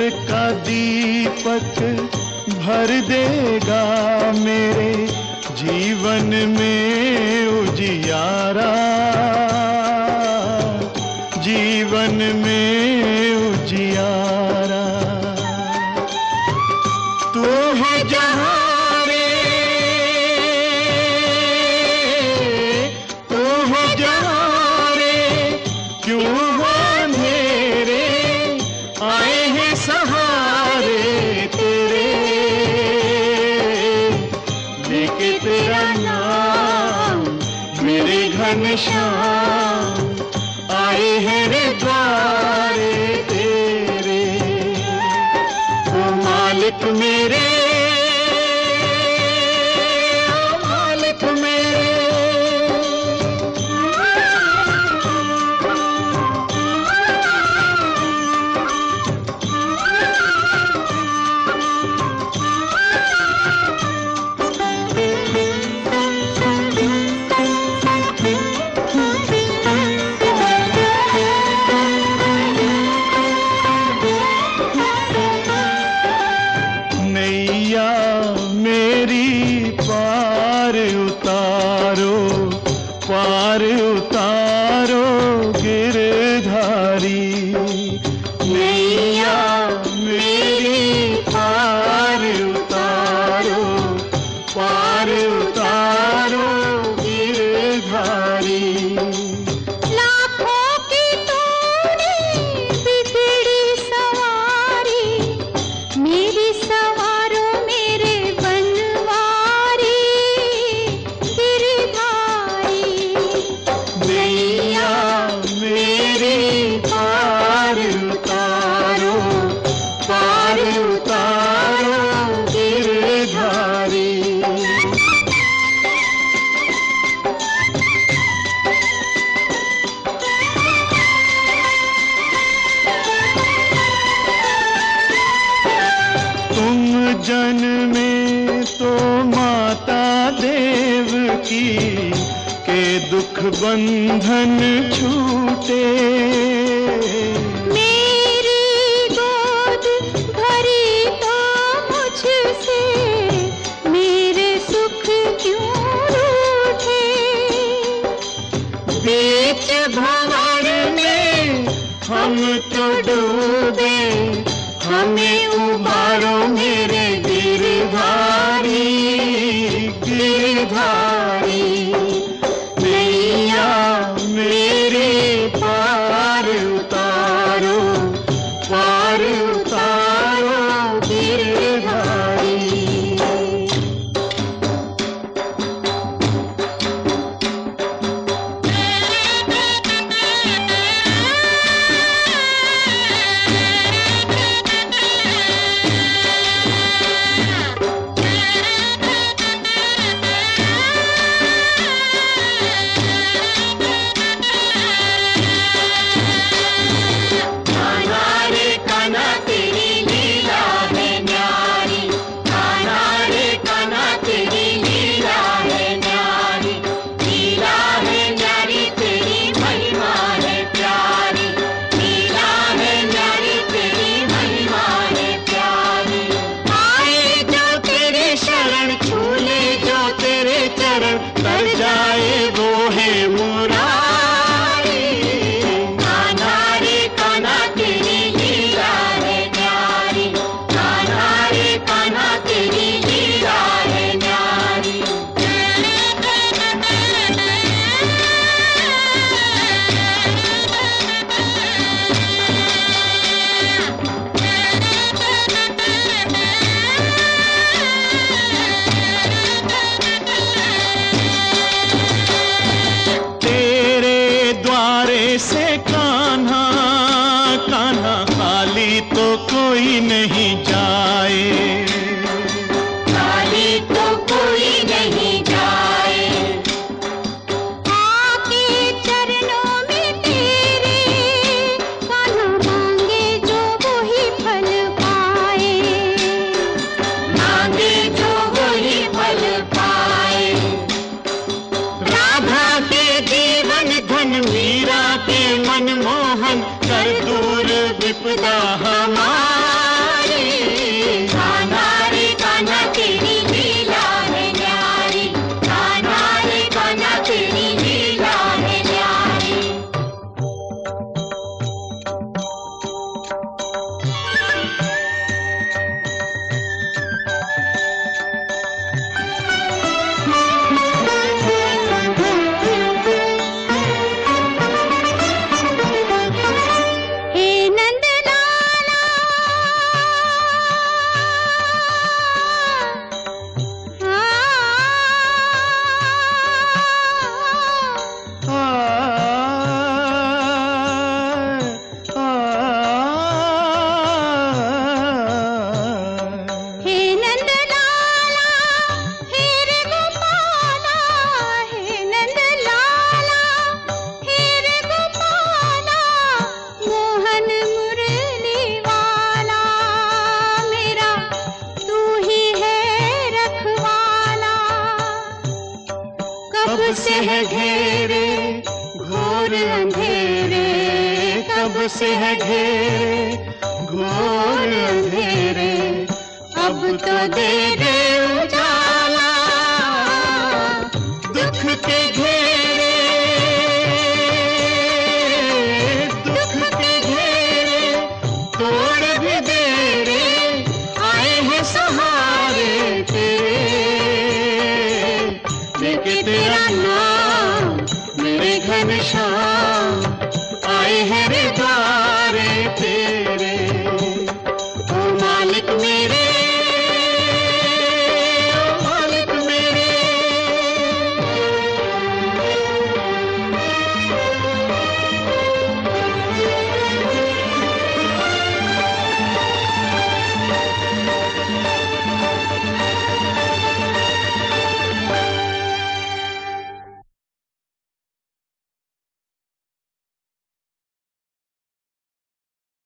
घर का दीपक भर देगा मेरे जीवन में उजियारा। जीवन में उजियारा। तू है जहारे, तू है जहा मेरे की के दुख बंधन छूटे। मेरी तो सुख क्यों में हम तो डूबे हमें उबारो मेरे गिरधार कोई नहीं घोर अंधेरे कब से है घेरे? घोर अंधेरे अब तो दे दे ओ